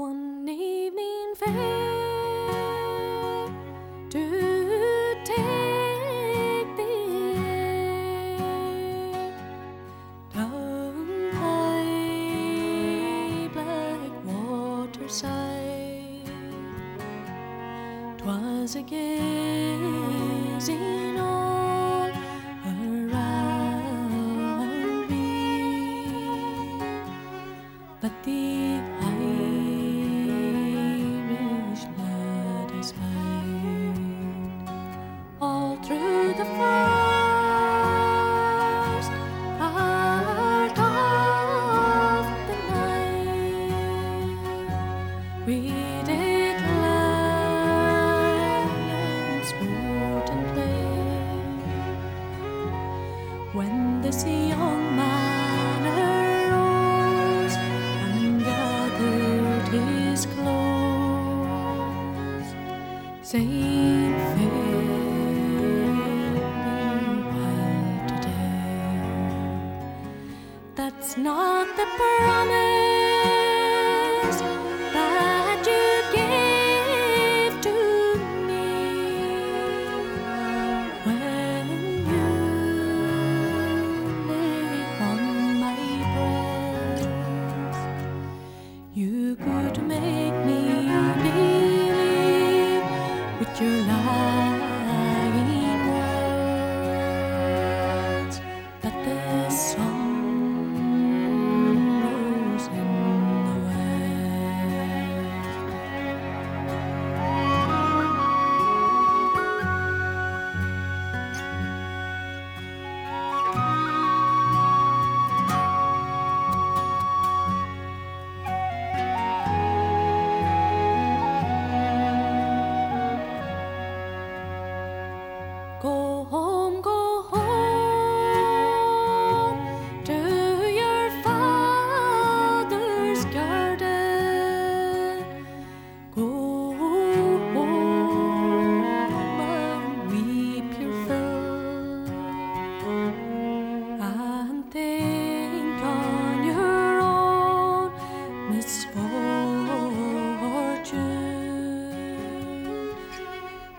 One evening fair to take the air down high black waterside. 'Twas a gazing all around me, but the this young man arose and gathered his clothes, saying, "Fare well today." That's not the promise You could Go home,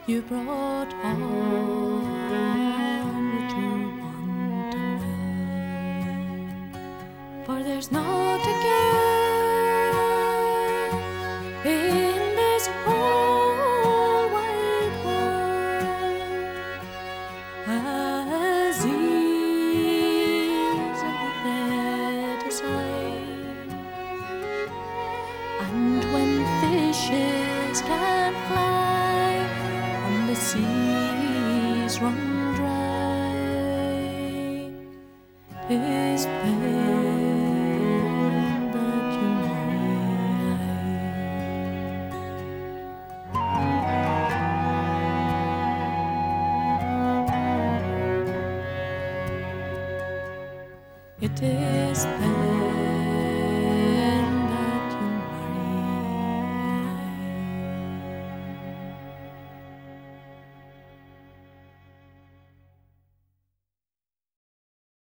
You brought with your want. For there's not a girl in this whole wide world as easily led aside. And seas run dry, is pain that you know It is pain